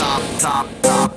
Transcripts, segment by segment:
top, top, top.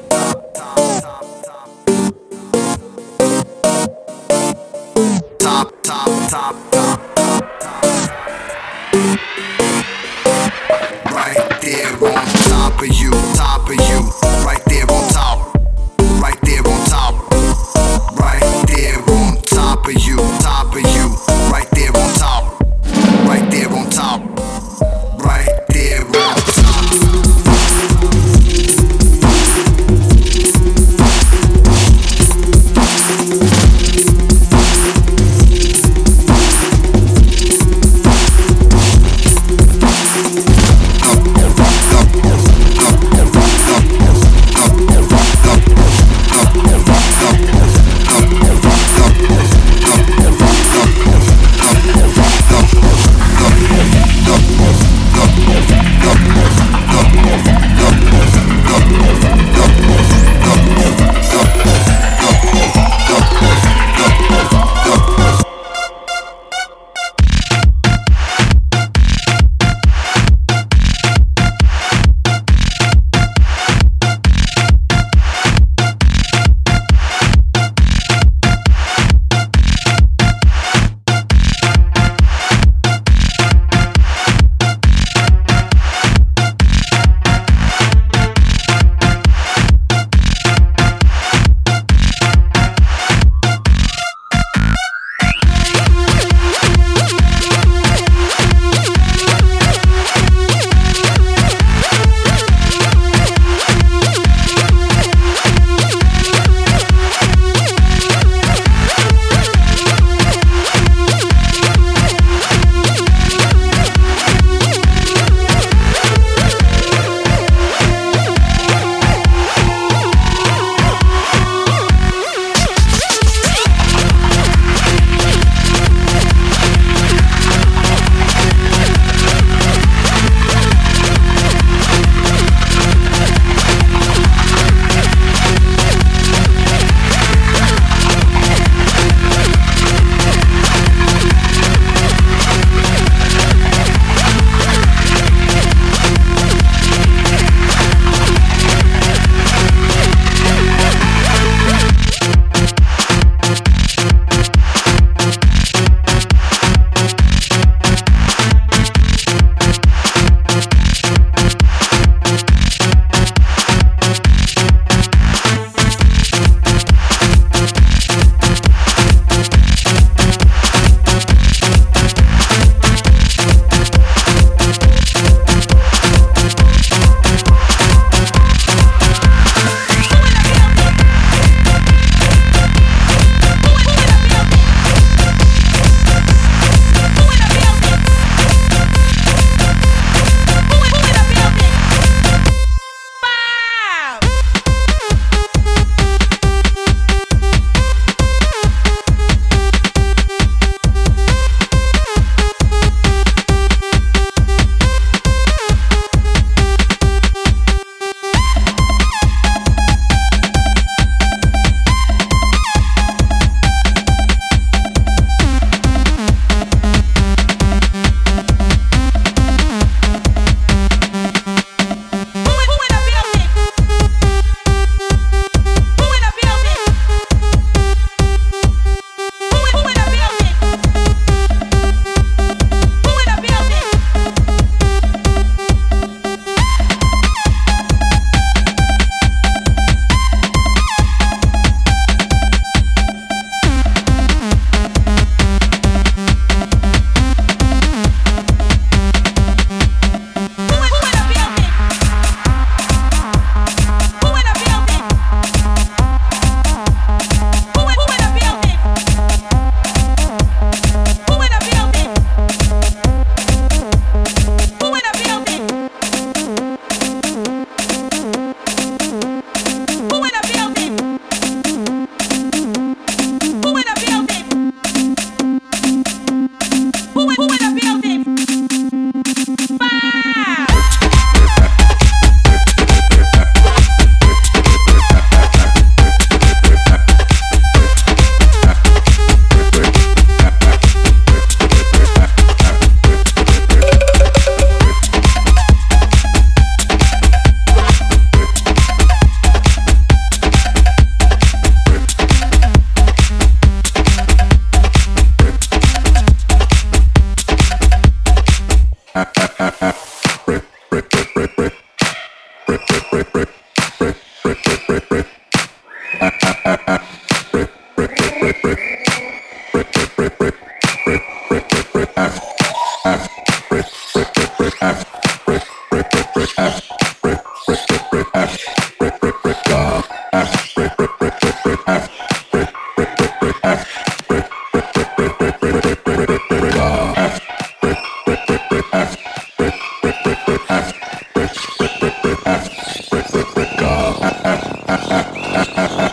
Uh-huh.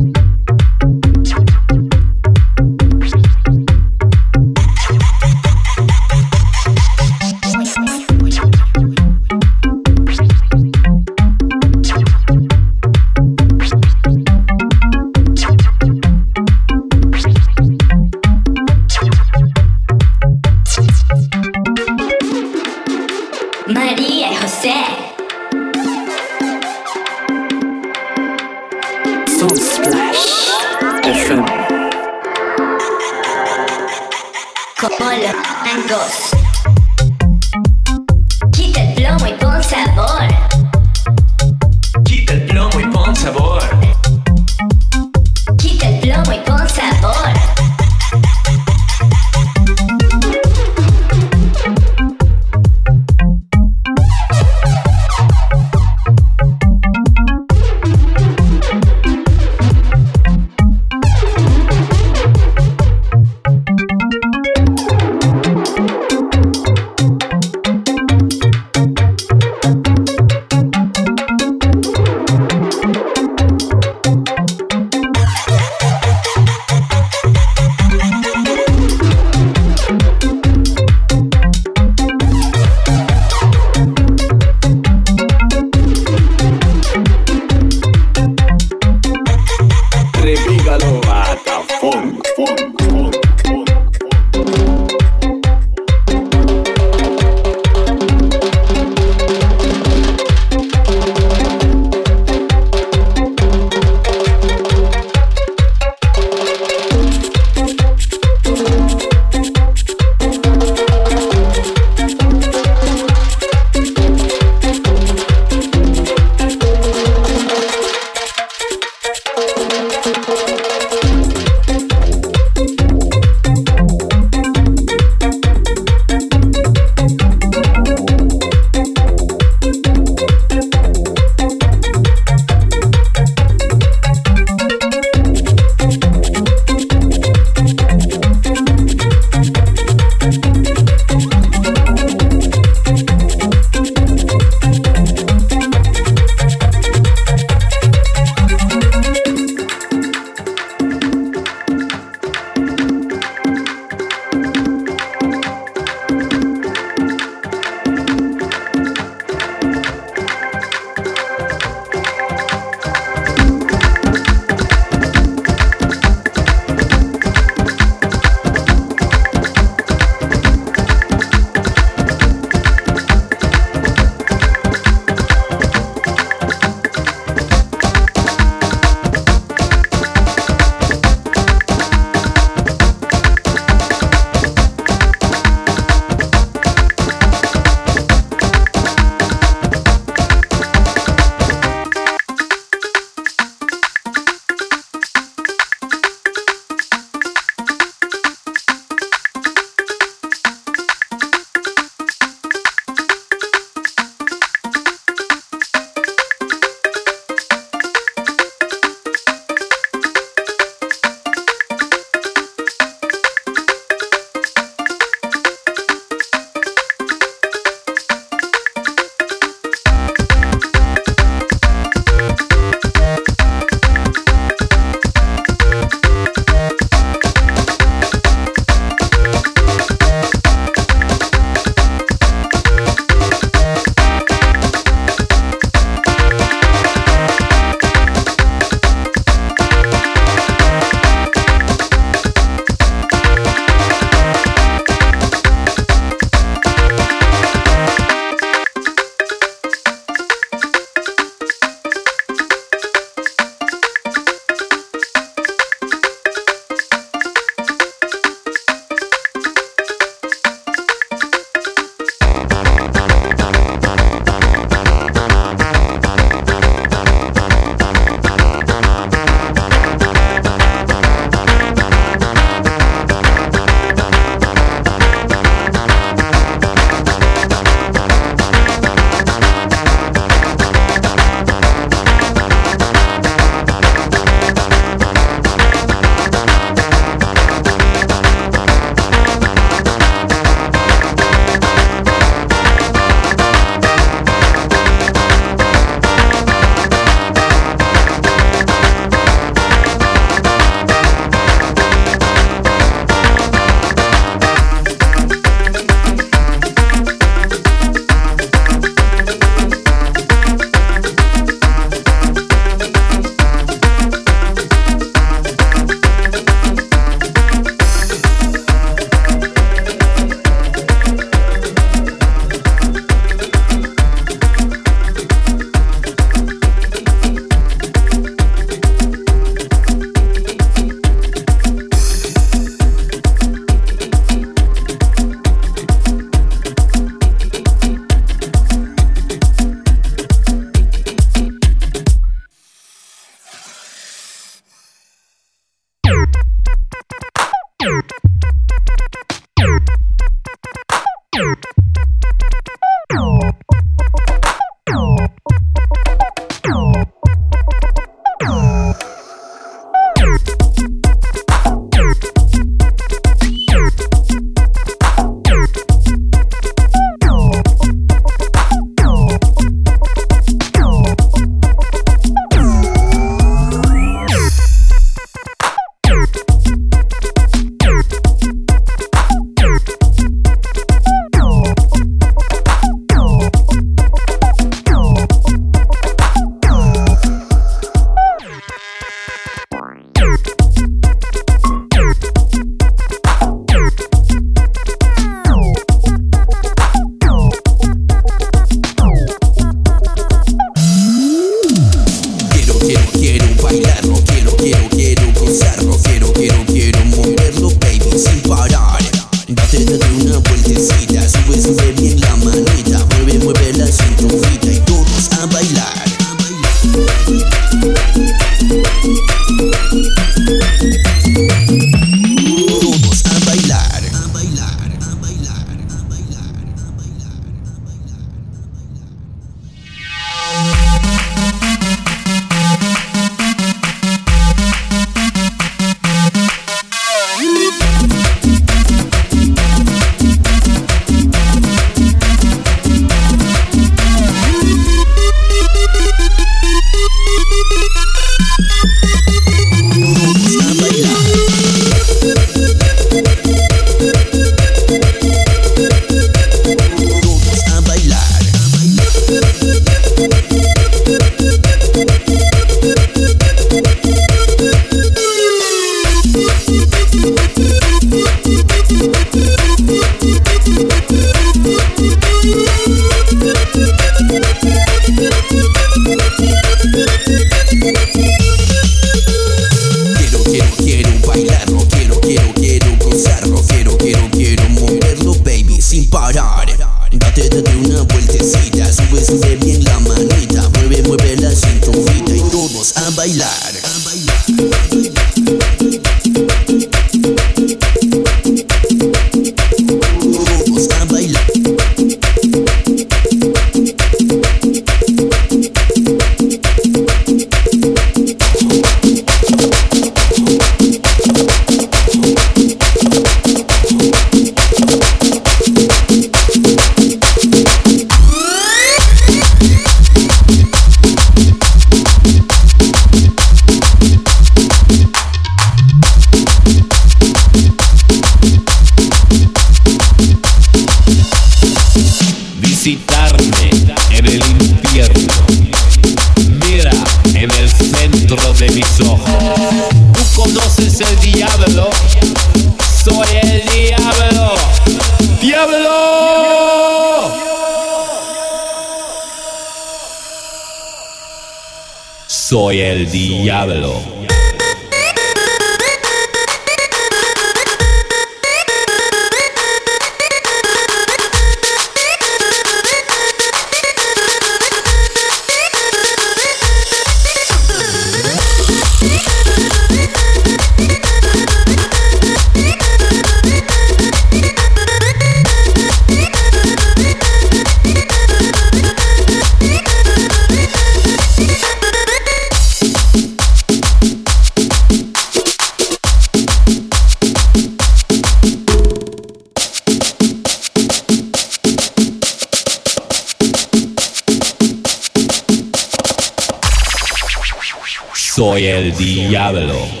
soy el diablo.